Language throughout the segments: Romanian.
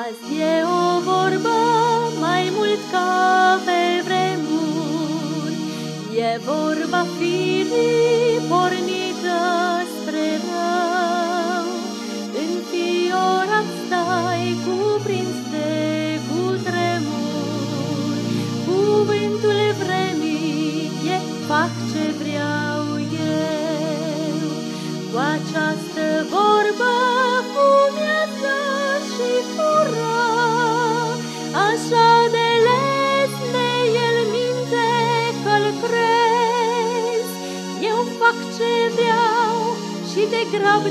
Azi e o vorbă mai mult ca pe vremuri, e vorba firii.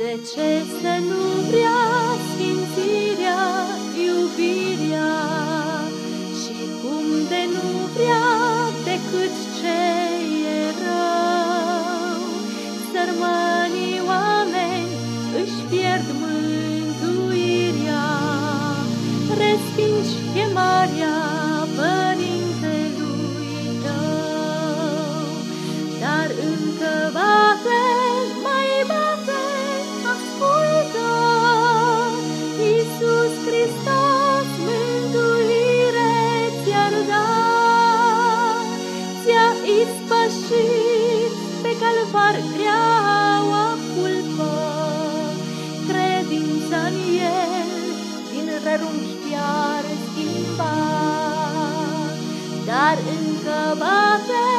De ce să nu vreau doar greaua culpă, credința în el din rărunchi chiar schimba, dar încă bate.